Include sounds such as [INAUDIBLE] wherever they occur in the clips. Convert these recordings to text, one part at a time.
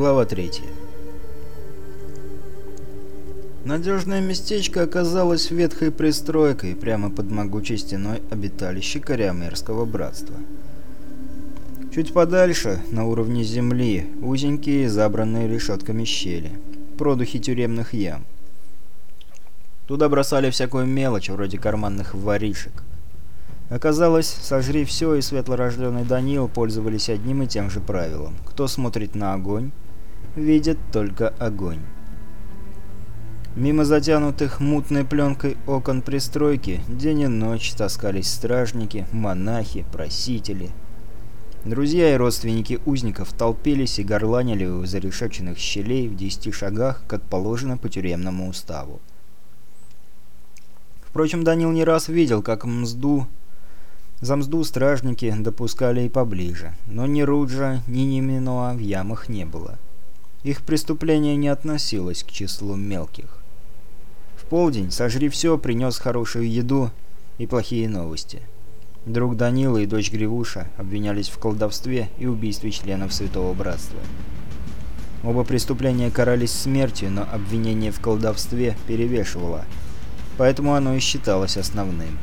Глава 3. Надежное местечко оказалось ветхой пристройкой, прямо под могучей стеной обиталища Кориамерского братства. Чуть подальше, на уровне земли, узенькие, забранные решетками щели, продухи тюремных ям. Туда бросали всякую мелочь, вроде карманных воришек. Оказалось, сожри все, и светлорожденный Даниил пользовались одним и тем же правилом. Кто смотрит на огонь, видят только огонь. Мимо затянутых мутной пленкой окон пристройки день и ночь таскались стражники, монахи, просители. Друзья и родственники узников толпились и горланили у зарешеченных щелей в десяти шагах, как положено по тюремному уставу. Впрочем, Данил не раз видел, как мзду... За мзду стражники допускали и поближе, но ни Руджа, ни Ниминуа в ямах не было. — их преступление не относилось к числу мелких. В полдень «Сожри все» принес хорошую еду и плохие новости. Друг Данила и дочь Гривуша обвинялись в колдовстве и убийстве членов Святого Братства. Оба преступления карались смертью, но обвинение в колдовстве перевешивало, поэтому оно и считалось основным.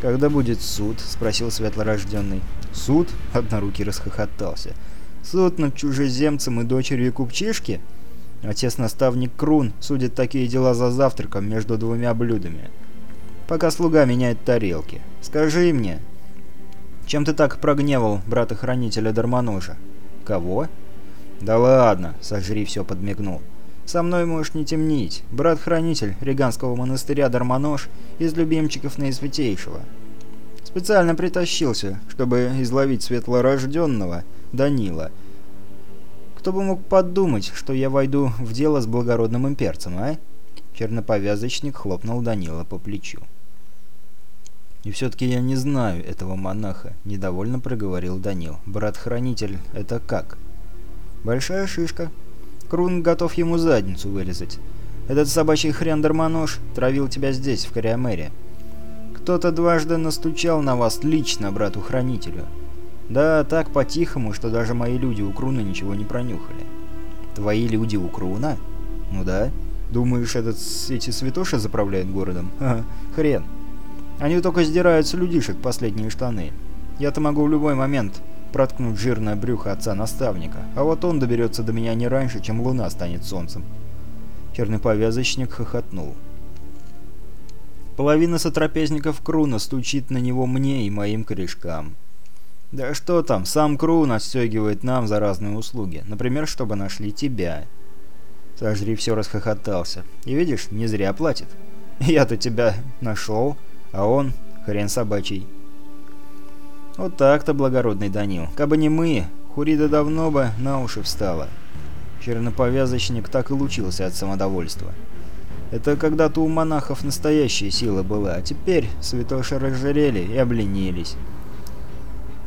«Когда будет суд?» – спросил светлорожденный. «Суд?» – однорукий расхохотался – Сотнут чужеземцам и дочерью купчишки? Отец-наставник Крун судит такие дела за завтраком между двумя блюдами. Пока слуга меняет тарелки. Скажи мне, чем ты так прогневал брата-хранителя Дармоножа? Кого? Да ладно, сожри все подмигнул. Со мной можешь не темнить. Брат-хранитель Риганского монастыря Дармонож из любимчиков наисвятейшего. Специально притащился, чтобы изловить светлорожденного — Данила. Кто бы мог подумать, что я войду в дело с благородным имперцем, а? Черноповязочник хлопнул Данила по плечу. «И все-таки я не знаю этого монаха», — недовольно проговорил Данил. «Брат-хранитель — это как?» «Большая шишка. Крун готов ему задницу вырезать. Этот собачий хрен Дармонож травил тебя здесь, в Кориамере. Кто-то дважды настучал на вас лично, брату-хранителю. Да, так по-тихому, что даже мои люди у Круна ничего не пронюхали. Твои люди у Круна? Ну да. Думаешь, этот, эти святоши заправляют городом? [LAUGHS] Ха, -ха хрен. Они только сдирают с людишек последние штаны. Я-то могу в любой момент проткнуть жирное брюхо отца-наставника, а вот он доберется до меня не раньше, чем луна станет солнцем. Черный повязочник хохотнул. Половина сотрапезников Круна стучит на него мне и моим корешкам. Да что там, сам Кроун отстегивает нам за разные услуги. Например, чтобы нашли тебя. Сожри все расхохотался. И видишь, не зря платит. [LAUGHS] Я-то тебя нашел, а он хрен собачий. Вот так-то, благородный Данил. Кабы не мы, Хурида давно бы на уши встала. Черноповязочник так и лучился от самодовольства. Это когда-то у монахов настоящая сила была, а теперь святоши разжирели и обленились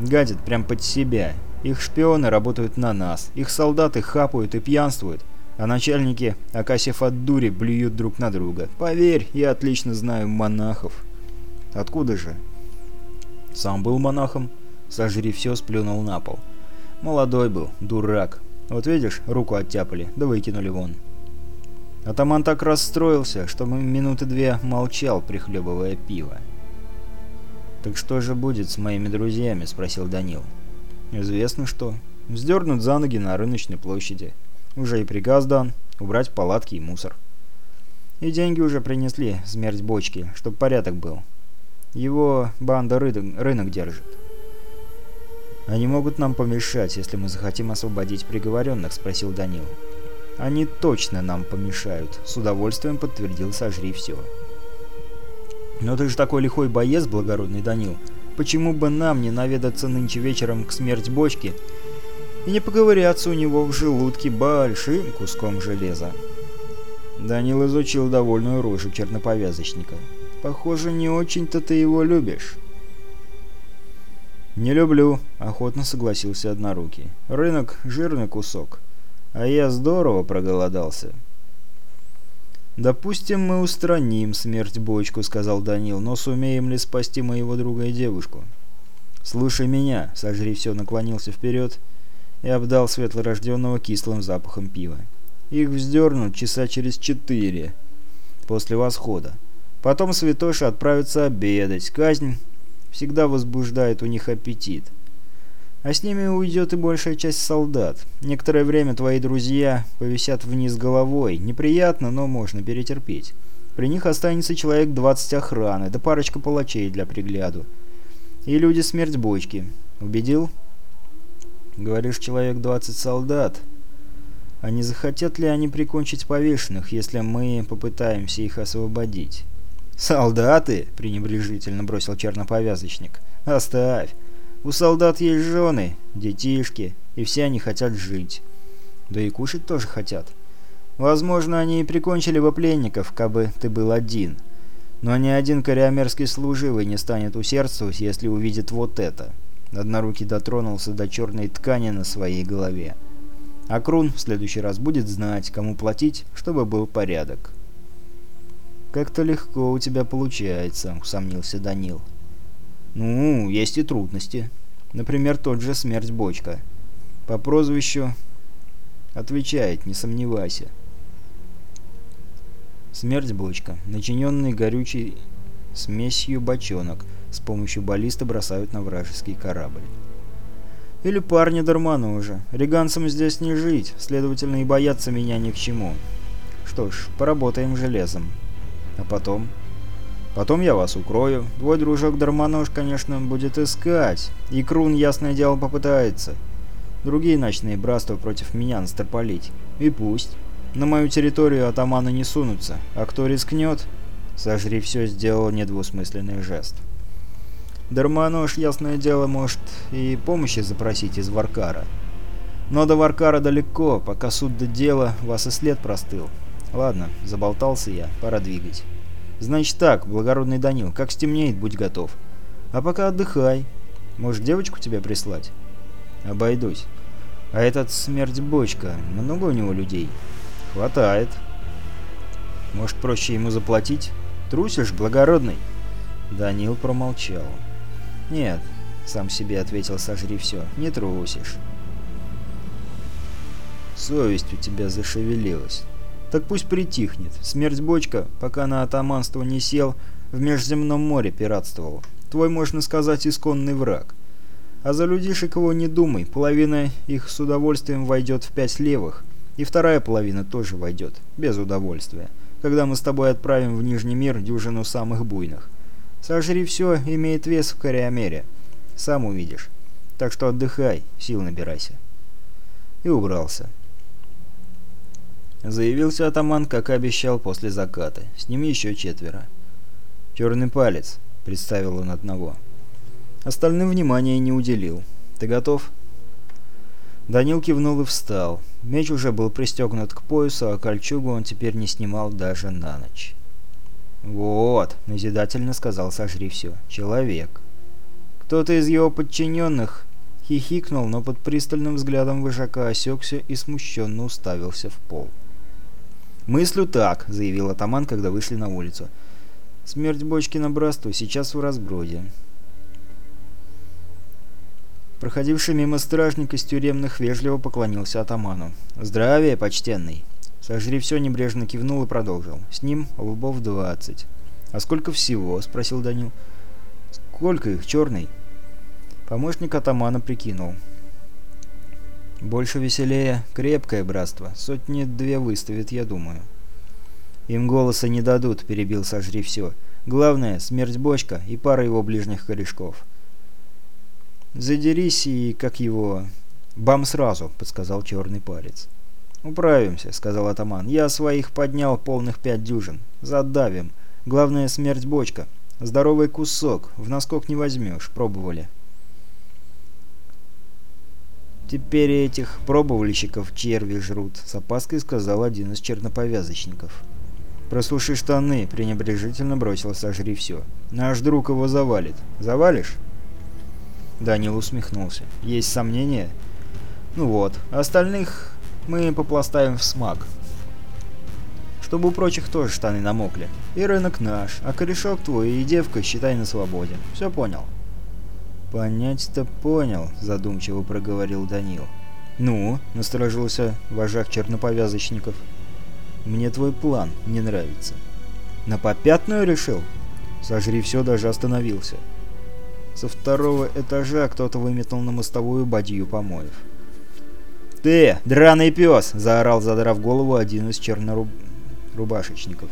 гадят прям под себя. Их шпионы работают на нас, их солдаты хапают и пьянствуют, а начальники, окасив от дури, блюют друг на друга. Поверь, я отлично знаю монахов. Откуда же? Сам был монахом. Сожри все, сплюнул на пол. Молодой был, дурак. Вот видишь, руку оттяпали, да выкинули вон. Атаман так расстроился, что минуты две молчал, прихлебывая пиво. «Так что же будет с моими друзьями?» – спросил Данил. «Известно что. Сдернут за ноги на рыночной площади. Уже и приказ дан – убрать палатки и мусор. И деньги уже принесли, смерть бочки, чтоб порядок был. Его банда ры рынок держит». «Они могут нам помешать, если мы захотим освободить приговоренных?» – спросил Данил. «Они точно нам помешают», – с удовольствием подтвердил «Сожри все». Но ты же такой лихой боец, благородный Данил. Почему бы нам не наведаться нынче вечером к смерть бочки и не поковыряться у него в желудке большим куском железа?» Данил изучил довольную рожу черноповязочника. «Похоже, не очень-то ты его любишь». «Не люблю», — охотно согласился Однорукий. «Рынок — жирный кусок. А я здорово проголодался». «Допустим, мы устраним смерть бочку», — сказал Данил, — «но сумеем ли спасти моего друга и девушку?» «Слушай меня», — сожри все наклонился вперед и обдал светлорожденного кислым запахом пива. «Их вздернут часа через четыре после восхода. Потом святоши отправятся обедать. Казнь всегда возбуждает у них аппетит». А с ними уйдет и большая часть солдат. Некоторое время твои друзья повисят вниз головой. Неприятно, но можно перетерпеть. При них останется человек 20 охраны, да парочка палачей для пригляду. И люди смерть бочки. Убедил? Говоришь, человек 20 солдат. А не захотят ли они прикончить повешенных, если мы попытаемся их освободить? «Солдаты?» — пренебрежительно бросил черноповязочник. «Оставь. У солдат есть жены, детишки, и все они хотят жить. Да и кушать тоже хотят. Возможно, они и прикончили бы пленников, кабы ты был один. Но ни один кориомерский служивый не станет усердствовать, если увидит вот это. Однорукий дотронулся до черной ткани на своей голове. А Крун в следующий раз будет знать, кому платить, чтобы был порядок. «Как-то легко у тебя получается», — усомнился Данил. Ну, есть и трудности. Например, тот же смерть Бочка. По прозвищу... Отвечает, не сомневайся. Смерть Бочка. Начиненный горючей смесью бочонок. С помощью баллиста бросают на вражеский корабль. Или парни уже. Риганцам здесь не жить, следовательно и бояться меня ни к чему. Что ж, поработаем железом. А потом... Потом я вас укрою. Твой дружок-дармонож, конечно, будет искать. И Крун, ясное дело, попытается. Другие ночные братства против меня настрополить. И пусть. На мою территорию атаманы не сунутся. А кто рискнет? Сожри все, сделал недвусмысленный жест. Дармонож, ясное дело, может и помощи запросить из Варкара. Но до Варкара далеко, пока суд до дела, вас и след простыл. Ладно, заболтался я, пора двигать. «Значит так, благородный Данил, как стемнеет, будь готов. А пока отдыхай. Может, девочку тебе прислать?» «Обойдусь. А этот смерть бочка, много у него людей?» «Хватает. Может, проще ему заплатить? Трусишь, благородный?» Данил промолчал. «Нет», — сам себе ответил «сожри все, не трусишь». «Совесть у тебя зашевелилась». Так пусть притихнет. Смерть Бочка, пока на атаманство не сел, в Межземном море пиратствовал. Твой, можно сказать, исконный враг. А за людишек его не думай, половина их с удовольствием войдет в пять левых, и вторая половина тоже войдет, без удовольствия, когда мы с тобой отправим в Нижний мир дюжину самых буйных. Сожри все, имеет вес в Кориомере. Сам увидишь. Так что отдыхай, сил набирайся. И убрался. Заявился атаман, как и обещал, после заката. С ними еще четверо. «Черный палец», — представил он одного. Остальным внимания не уделил. «Ты готов?» Данил кивнул и встал. Меч уже был пристегнут к поясу, а кольчугу он теперь не снимал даже на ночь. «Вот», — назидательно сказал «Сожри все. Человек». Кто-то из его подчиненных хихикнул, но под пристальным взглядом вожака осекся и смущенно уставился в пол. «Мыслю так», — заявил атаман, когда вышли на улицу. «Смерть Бочкина Брасту сейчас в разброде». Проходивший мимо стражник из тюремных вежливо поклонился атаману. «Здравия, почтенный!» Сожри все небрежно кивнул и продолжил. «С ним лбов двадцать». «А сколько всего?» — спросил Данил. «Сколько их, черный?» Помощник атамана прикинул. Больше веселее крепкое братство. Сотни две выставит, я думаю. Им голоса не дадут, перебил сожри все. Главное, смерть бочка и пара его ближних корешков. Задерись и как его... Бам сразу, подсказал черный палец. «Управимся», — сказал атаман. «Я своих поднял полных пять дюжин. Задавим. Главное, смерть бочка. Здоровый кусок. В наскок не возьмешь. Пробовали». Теперь этих пробовальщиков черви жрут», — с опаской сказал один из черноповязочников. «Прослушай штаны», — пренебрежительно бросил «сожри все». «Наш друг его завалит. Завалишь?» Данил усмехнулся. «Есть сомнения?» «Ну вот, остальных мы попластаем в смак» чтобы у прочих тоже штаны намокли. И рынок наш, а корешок твой и девка считай на свободе. Все понял?» «Понять-то понял», — задумчиво проговорил Данил. «Ну?» — насторожился вожак черноповязочников. «Мне твой план не нравится». «На попятную решил?» «Сожри все, даже остановился». Со второго этажа кто-то выметнул на мостовую бадью помоев. «Ты, драный пес!» — заорал, задрав голову один из чернорубашечников.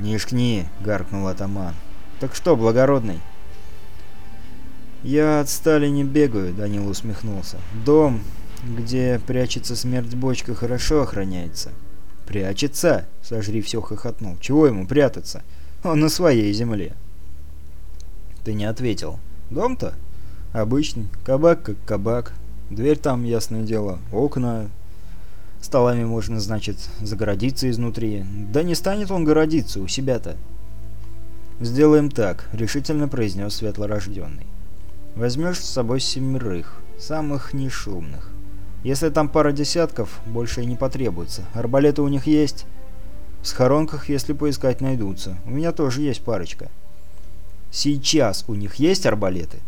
«Не шкни!» — гаркнул атаман. Так что, благородный?» «Я от стали не бегаю», — Данил усмехнулся. «Дом, где прячется смерть бочка, хорошо охраняется». «Прячется?» — сожри все хохотнул. «Чего ему прятаться? Он на своей земле». «Ты не ответил. Дом-то?» «Обычный. Кабак как кабак. Дверь там, ясное дело. Окна. Столами можно, значит, загородиться изнутри. Да не станет он городиться у себя-то». «Сделаем так», — решительно произнес светлорожденный. «Возьмешь с собой семерых, самых нешумных. Если там пара десятков, больше и не потребуется. Арбалеты у них есть. В схоронках, если поискать, найдутся. У меня тоже есть парочка». «Сейчас у них есть арбалеты?»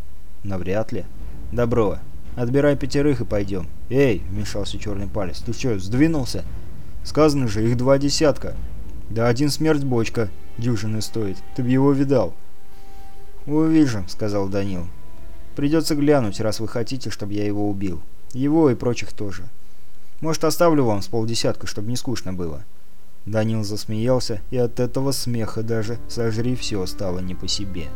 «Навряд ли». «Добро. Отбирай пятерых и пойдем». «Эй!» — вмешался черный палец. «Ты что, сдвинулся?» «Сказано же, их два десятка». «Да один смерть бочка» дюжины стоит. Ты б его видал». «Увижу», — сказал Данил. «Придется глянуть, раз вы хотите, чтобы я его убил. Его и прочих тоже. Может, оставлю вам с полдесятка, чтобы не скучно было». Данил засмеялся, и от этого смеха даже «сожри все» стало не по себе.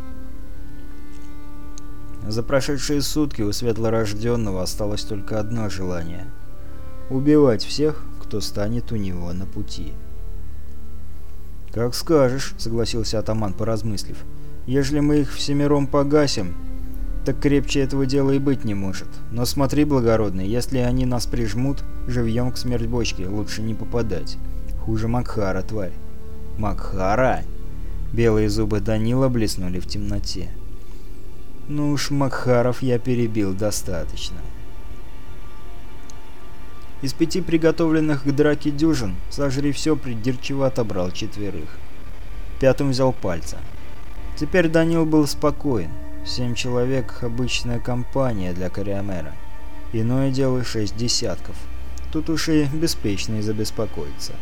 За прошедшие сутки у светлорожденного осталось только одно желание — убивать всех, кто станет у него на пути. «Как скажешь», — согласился атаман, поразмыслив. «Ежели мы их всемиром погасим, так крепче этого дела и быть не может. Но смотри, благородный, если они нас прижмут, живьем к смерть бочке, лучше не попадать. Хуже Макхара, тварь». «Макхара!» Белые зубы Данила блеснули в темноте. «Ну уж Макхаров я перебил достаточно». Из пяти приготовленных к драке дюжин «Сожри все» придирчиво отобрал четверых. Пятым взял пальца. Теперь Данил был спокоен. Семь человек – обычная компания для Кориомера. Иное дело шесть десятков. Тут уж и беспечный забеспокоится.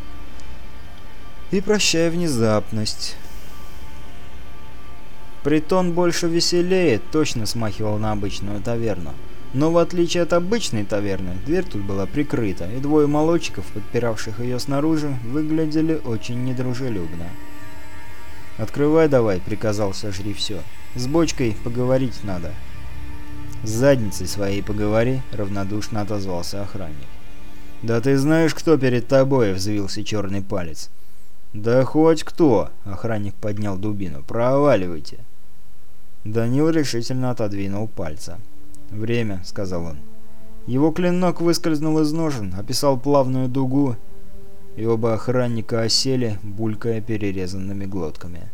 И прощай внезапность. Притон больше веселее, точно смахивал на обычную таверну. Но в отличие от обычной таверны, дверь тут была прикрыта, и двое молодчиков, подпиравших ее снаружи, выглядели очень недружелюбно. «Открывай давай», — приказал «Сожри все». «С бочкой поговорить надо». «С задницей своей поговори», — равнодушно отозвался охранник. «Да ты знаешь, кто перед тобой?» — взвился черный палец. «Да хоть кто!» — охранник поднял дубину. «Проваливайте!» Данил решительно отодвинул пальца. «Проваливайте!» «Время», — сказал он. Его клинок выскользнул из ножен, описал плавную дугу, и оба охранника осели, булькая перерезанными глотками.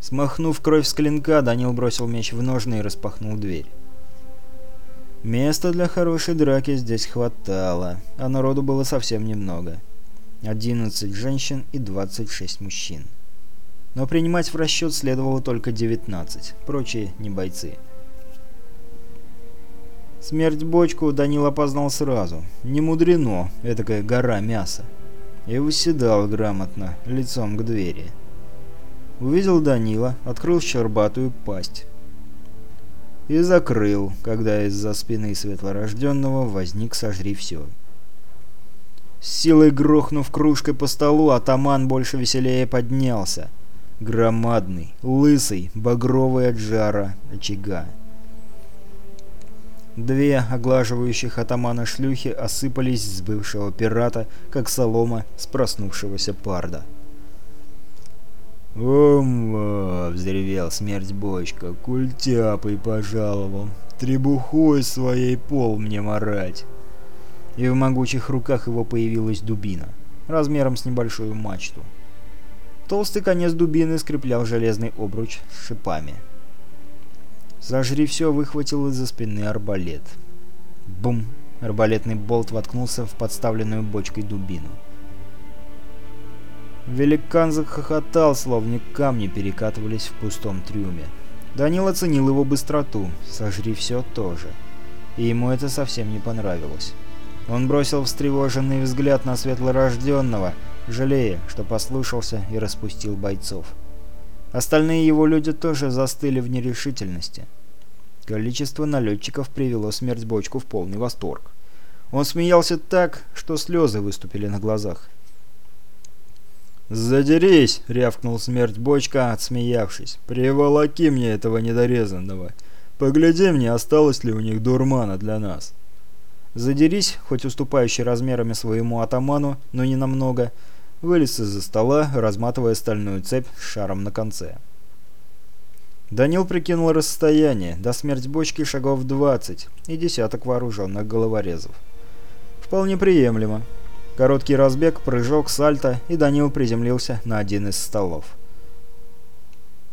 Смахнув кровь с клинка, Данил бросил меч в ножны и распахнул дверь. Места для хорошей драки здесь хватало, а народу было совсем немного. 11 женщин и 26 мужчин. Но принимать в расчет следовало только 19, прочие не бойцы. Смерть бочку Данил опознал сразу. Не мудрено, этакая гора мяса. И выседал грамотно, лицом к двери. Увидел Данила, открыл щербатую пасть. И закрыл, когда из-за спины светлорожденного возник «Сожри все». С силой грохнув кружкой по столу, атаман больше веселее поднялся. Громадный, лысый, багровый от жара очага. Две оглаживающих атамана шлюхи осыпались с бывшего пирата, как солома с проснувшегося парда. «Омва!» — взревел смерть бочка. «Культяпой пожаловал! Требухой своей пол мне морать. И в могучих руках его появилась дубина, размером с небольшую мачту. Толстый конец дубины скреплял железный обруч с шипами — Зажри все выхватил из-за спины арбалет. Бум! Арбалетный болт воткнулся в подставленную бочкой дубину. Великан захохотал, словно камни перекатывались в пустом трюме. Данил оценил его быстроту, сожри все тоже. И ему это совсем не понравилось. Он бросил встревоженный взгляд на светлорожденного, жалея, что послушался и распустил бойцов. Остальные его люди тоже застыли в нерешительности. Количество налетчиков привело смерть бочку в полный восторг. Он смеялся так, что слезы выступили на глазах. «Задерись!» — рявкнул смерть бочка, отсмеявшись. «Приволоки мне этого недорезанного! Погляди мне, осталось ли у них дурмана для нас!» «Задерись!» — хоть уступающий размерами своему атаману, но не намного — вылез из-за стола, разматывая стальную цепь шаром на конце. Данил прикинул расстояние, до смерти бочки шагов 20 и десяток вооруженных головорезов. Вполне приемлемо. Короткий разбег, прыжок, сальто, и Данил приземлился на один из столов.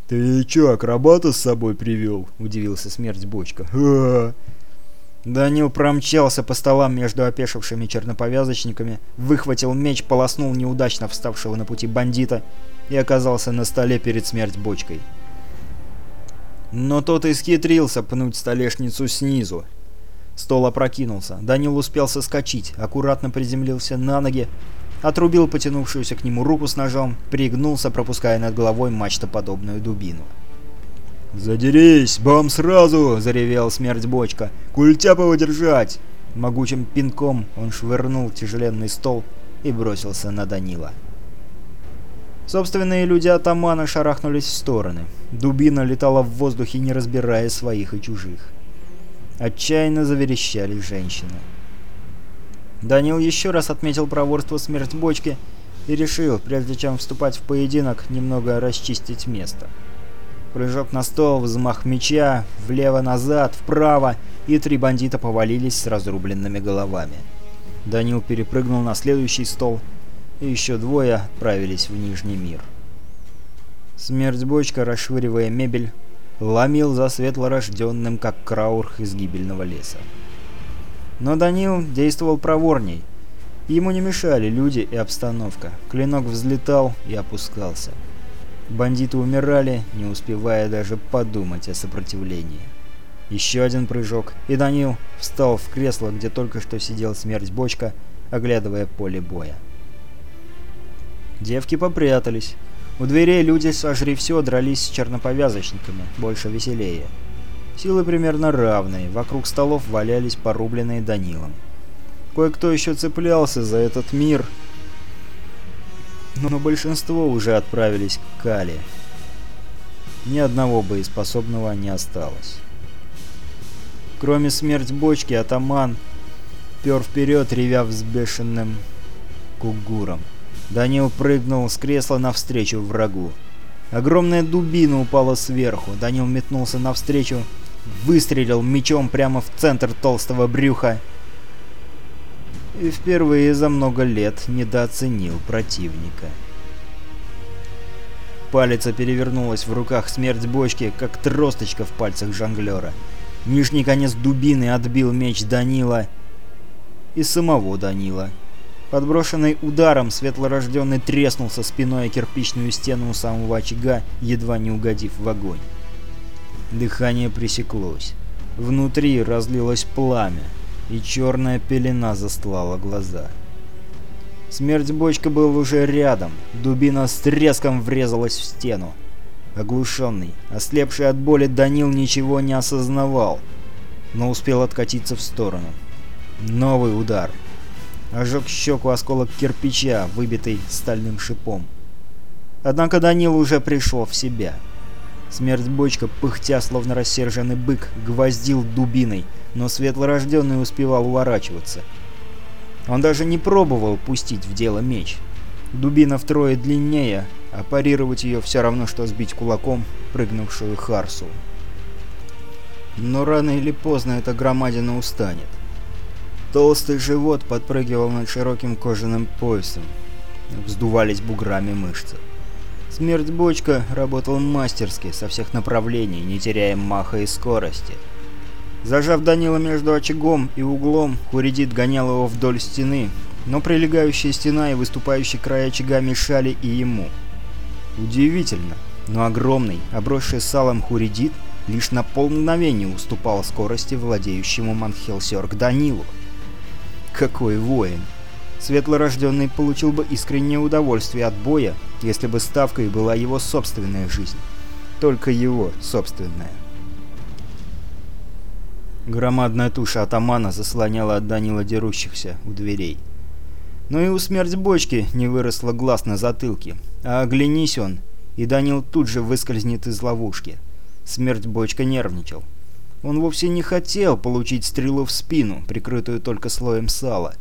«Ты чё, акробата с собой привёл?» — удивился смерть бочка. «Ха-ха!» Данил промчался по столам между опешившими черноповязочниками, выхватил меч, полоснул неудачно вставшего на пути бандита и оказался на столе перед смерть бочкой. Но тот исхитрился пнуть столешницу снизу. Стол опрокинулся. Данил успел соскочить, аккуратно приземлился на ноги, отрубил потянувшуюся к нему руку с ножом, пригнулся, пропуская над головой мачтоподобную дубину. «Задерись! Бам сразу!» – заревел смерть бочка. «Культяпова держать!» Могучим пинком он швырнул тяжеленный стол и бросился на Данила. Собственные люди атамана шарахнулись в стороны. Дубина летала в воздухе, не разбирая своих и чужих. Отчаянно заверещали женщины. Данил еще раз отметил проворство смерть бочки и решил, прежде чем вступать в поединок, немного расчистить место. Прыжок на стол, взмах меча, влево-назад, вправо, и три бандита повалились с разрубленными головами. Данил перепрыгнул на следующий стол, и еще двое отправились в Нижний мир. Смерть бочка, расшвыривая мебель, ломил за светлорожденным, как краурх из гибельного леса. Но Данил действовал проворней. Ему не мешали люди и обстановка. Клинок взлетал и опускался. Бандиты умирали, не успевая даже подумать о сопротивлении. Еще один прыжок, и Данил встал в кресло, где только что сидел смерть бочка, оглядывая поле боя. Девки попрятались. У дверей люди сожри все дрались с черноповязочниками, больше веселее. Силы примерно равные, вокруг столов валялись порубленные Данилом. Кое-кто еще цеплялся за этот мир, но большинство уже отправились к Кали. Ни одного боеспособного не осталось. Кроме смерть бочки, атаман пер вперед, ревя взбешенным кугуром. Данил прыгнул с кресла навстречу врагу. Огромная дубина упала сверху. Данил метнулся навстречу, выстрелил мечом прямо в центр толстого брюха и впервые за много лет недооценил противника. Палец перевернулась в руках смерть бочки, как тросточка в пальцах жонглера. Нижний конец дубины отбил меч Данила и самого Данила. Подброшенный ударом, светлорожденный треснулся спиной о кирпичную стену у самого очага, едва не угодив в огонь. Дыхание пресеклось. Внутри разлилось пламя и черная пелена застлала глаза. Смерть бочка был уже рядом, дубина с треском врезалась в стену. Оглушенный, ослепший от боли Данил ничего не осознавал, но успел откатиться в сторону. Новый удар. Ожег щеку осколок кирпича, выбитый стальным шипом. Однако Данил уже пришел в себя. Смерть бочка, пыхтя, словно рассерженный бык, гвоздил дубиной, но светлорожденный успевал уворачиваться. Он даже не пробовал пустить в дело меч. Дубина втрое длиннее, а парировать ее все равно, что сбить кулаком прыгнувшую Харсу. Но рано или поздно эта громадина устанет. Толстый живот подпрыгивал над широким кожаным поясом. Вздувались буграми мышцы. Смерть Бочка работал мастерски, со всех направлений, не теряя маха и скорости. Зажав Данила между очагом и углом, Хуридит гонял его вдоль стены, но прилегающая стена и выступающий край очага мешали и ему. Удивительно, но огромный, обросший салом Хуридит лишь на полмгновения уступал скорости владеющему Манхелсерк Данилу. Какой воин! Светлорожденный получил бы искреннее удовольствие от боя, если бы ставкой была его собственная жизнь. Только его собственная. Громадная туша атамана заслоняла от Данила дерущихся у дверей. Но и у смерть бочки не выросло глаз на затылке. А оглянись он, и Данил тут же выскользнет из ловушки. Смерть бочка нервничал. Он вовсе не хотел получить стрелу в спину, прикрытую только слоем сала.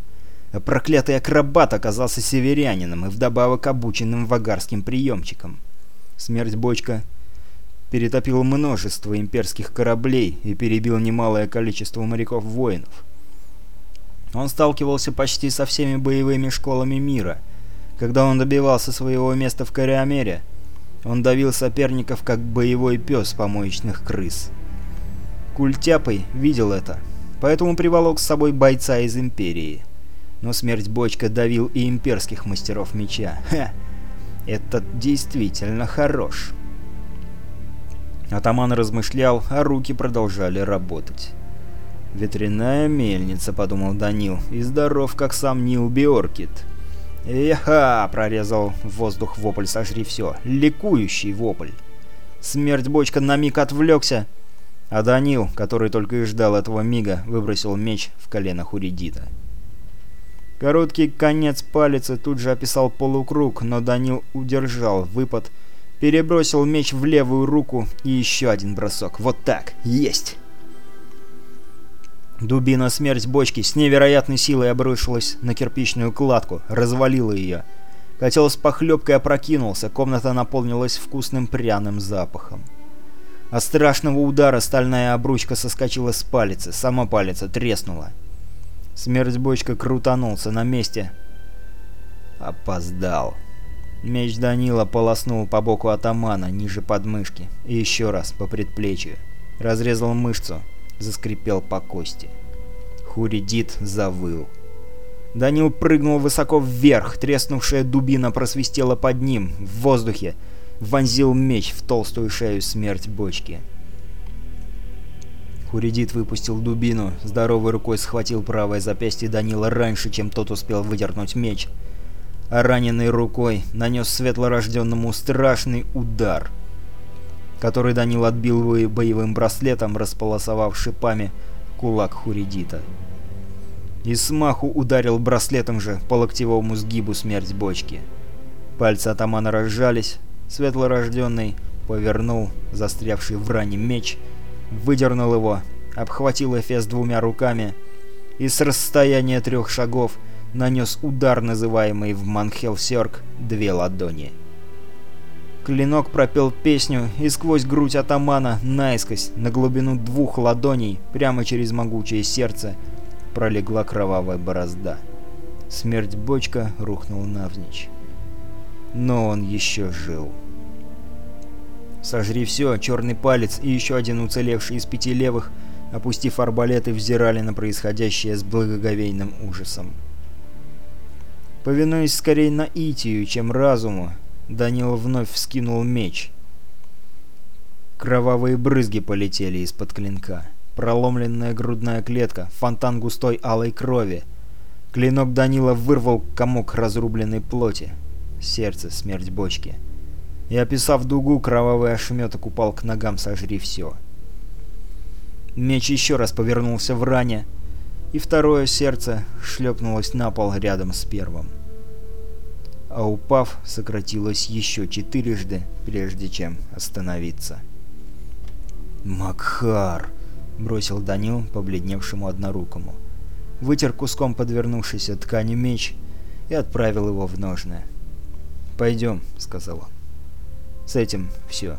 Проклятый акробат оказался северянином и вдобавок обученным вагарским приемчиком. Смерть Бочка перетопил множество имперских кораблей и перебил немалое количество моряков-воинов. Он сталкивался почти со всеми боевыми школами мира. Когда он добивался своего места в Кориамере, он давил соперников как боевой пес помоечных крыс. Культяпый видел это, поэтому приволок с собой бойца из Империи – но смерть Бочка давил и имперских мастеров меча. Ха! Этот действительно хорош. Атаман размышлял, а руки продолжали работать. «Ветряная мельница», — подумал Данил, — «и здоров, как сам Нил Биоркит». «Эха!» — прорезал воздух вопль «Сожри все!» Ликующий вопль. Смерть Бочка на миг отвлекся, а Данил, который только и ждал этого мига, выбросил меч в коленах у Короткий конец палицы тут же описал полукруг, но Данил удержал выпад, перебросил меч в левую руку и еще один бросок. Вот так. Есть! Дубина смерть бочки с невероятной силой обрушилась на кирпичную кладку, развалила ее. Котел с похлебкой опрокинулся, комната наполнилась вкусным пряным запахом. От страшного удара стальная обручка соскочила с палицы, сама палица треснула. Смерть бочка крутанулся на месте. Опоздал. Меч Данила полоснул по боку атамана, ниже подмышки, и еще раз по предплечью. Разрезал мышцу, заскрипел по кости. Хуридит завыл. Данил прыгнул высоко вверх, треснувшая дубина просвистела под ним, в воздухе, вонзил меч в толстую шею смерть бочки. Уридит выпустил дубину, здоровой рукой схватил правое запястье Данила раньше, чем тот успел выдернуть меч. А раненой рукой нанес светлорожденному страшный удар, который Данил отбил боевым браслетом, располосовав шипами кулак Хуридита. И смаху ударил браслетом же по локтевому сгибу смерть бочки. Пальцы атамана разжались, светлорожденный повернул застрявший в ране меч выдернул его, обхватил Эфес двумя руками и с расстояния трех шагов нанес удар, называемый в Манхелсерк «две ладони». Клинок пропел песню и сквозь грудь атамана наискось на глубину двух ладоней прямо через могучее сердце пролегла кровавая борозда. Смерть бочка рухнул навзничь. Но он еще жил. Сожри все, черный палец и еще один уцелевший из пяти левых, опустив арбалеты, взирали на происходящее с благоговейным ужасом. Повинуясь скорее наитию, чем разуму, Данил вновь вскинул меч. Кровавые брызги полетели из-под клинка. Проломленная грудная клетка, фонтан густой алой крови. Клинок Данила вырвал комок разрубленной плоти. Сердце, смерть бочки. — я, описав дугу, кровавый ошметок упал к ногам, сожри все. Меч еще раз повернулся в ране, и второе сердце шлепнулось на пол рядом с первым. А упав, сократилось еще четырежды, прежде чем остановиться. «Макхар!» — бросил Данил побледневшему однорукому. Вытер куском подвернувшейся ткани меч и отправил его в ножны. «Пойдем», — сказал он. С этим все.